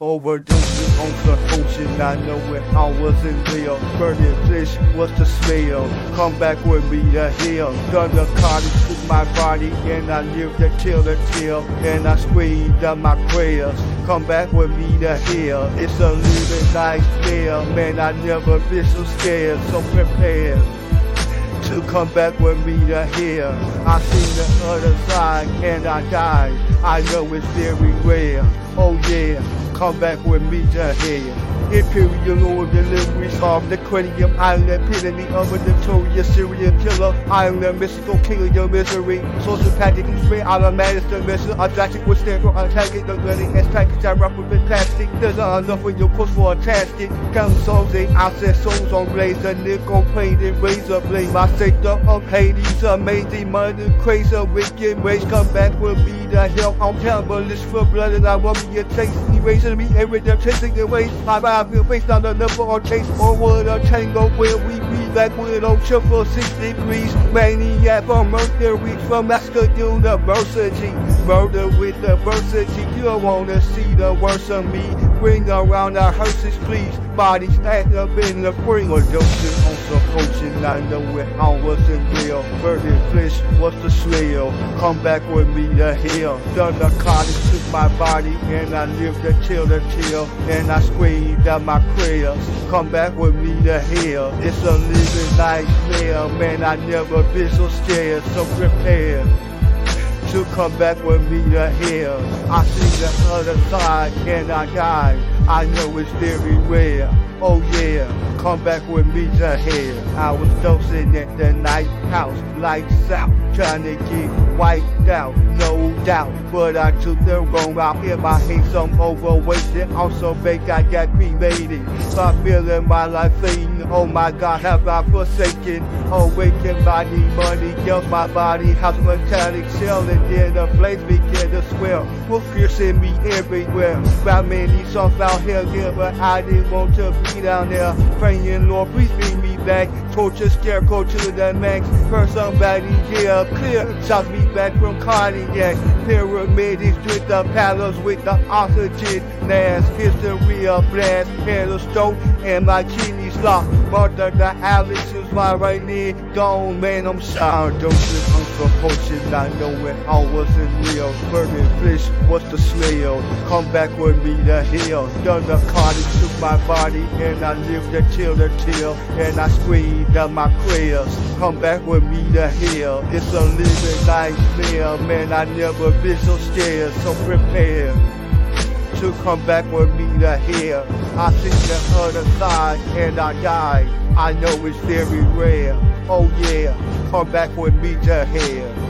Overdosing on some potion, I know it, I was in jail. Burning flesh was the smell. Come back with me to hell. The cottage to my body, and I lived until the till. And I screamed out my prayers. Come back with me to hell. It's a living nightmare, man. I never been so scared, so prepared to come back with me to here. I seen the other side and I died. I know it's very rare. Oh yeah, come back with me to here. Imperial Lord deliveries off the cranium island, pitting the other notorious serial killer island, mystical killing your misery. Sociopathic who swear automatic submission, objective with stand for attacking the gunning as package I rough with plastic. There's not enough in your course for a souls, they I set souls on blaze, a nickel painted razor blade. My sector of Hades, amazing money, crazy, wicked ways. Come back with me to hell. I'm cannibalish for blood and I want me a taste. Erasing me every them chasing away. My I feel based on the number or taste or would a tango where we be like with no triple six degrees. Maniac from Mercury from Masculine University. Murder with diversity. You don't wanna see the worst of me. Bring around our hearses, please. Bodies stacked up in the or dosing on some potion. I know it, I wasn't real. Burning flesh was the smell. Come back with me to hell. The narcotics took my body and I lived until the chill. And I screamed out my prayers. Come back with me to hell. It's a living nightmare, man. I never been so scared, so prepared to come back with me to hell. I see the other side and I die. I know it's very rare. Oh yeah, come back with me to hell. I was dosing at the night house, lights out, trying to get wiped out, no doubt. But I took the wrong route. In my head, some overweight, also fake. I got cremated. Stop feeling my life fading. Oh my God, have I forsaken? Oh, Awakened by the money, kills my body, house metallic shell, and then the flames begin to swell. Wolf piercing me everywhere. Found many songs out here, yeah, but I didn't want to be down there. Praying, Lord, please bring me back. Torture scarecrow to the max. First somebody, yeah, clear. Shot me back from cardiac. Pyramid is with the palace with the oxygen. Mask, history of blast. Of stroke and my kidneys locked. Mother, the Alex is my right knee. Gone, man, I'm sorry. Don't slip potion. I know it all wasn't real. Burning flesh, what's the smell? Come back with me to hell. Done the cottage took my body and I lived until the till. And I screamed out my prayers. Come back with me to hell. It's a living nightmare, man. I never been so scared, so prepared to come back with me to hell. I see the other side and I die. I know it's very rare. Oh yeah, come back with me to hell.